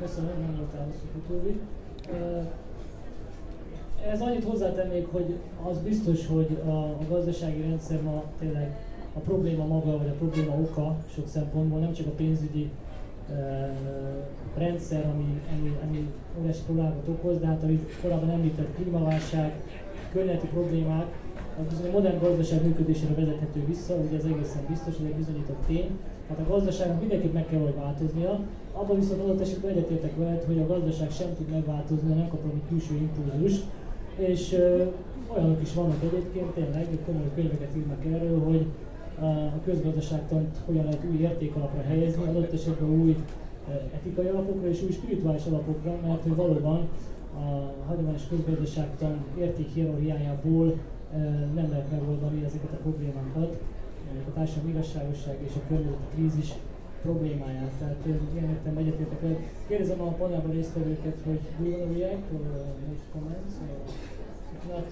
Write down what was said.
Köszönöm, nem voltál hosszú Ez annyit hozzátennék, hogy az biztos, hogy a, gazdasági rendszer ma tényleg a probléma maga, vagy a probléma oka sok szempontból, nem csak a pénzügyi rendszer, ami, ami, ami óriási problémákat okoz, de hát ahogy korábban említett klímaválság, környezeti problémák, az bizony a modern gazdaság működésére vezethető vissza, ugye ez egészen biztos, hogy egy bizonyított tény. Hát a gazdaságnak mindenképp meg kell hogy változnia, abban viszont adott esetben egyetértek veled, hogy a gazdaság sem tud megváltozni, nem kap valami külső impulzus, és ö, olyanok is vannak egyébként, tényleg, komoly könyveket írnak erről, hogy a közgazdaságtant hogyan lehet új értékalapra helyezni, adott esetben új etikai alapokra és új spirituális alapokra, mert hogy valóban a hagyományos közgazdaságtan értékhierarchiájából nem lehet megoldani ezeket a problémákat, a társadalmi igazságosság és a környezeti krízis problémáját. Tehát ilyen értem egyetértek el. Kérdezem a panelban résztvevőket, hogy do you want to react or make comments? Or if not,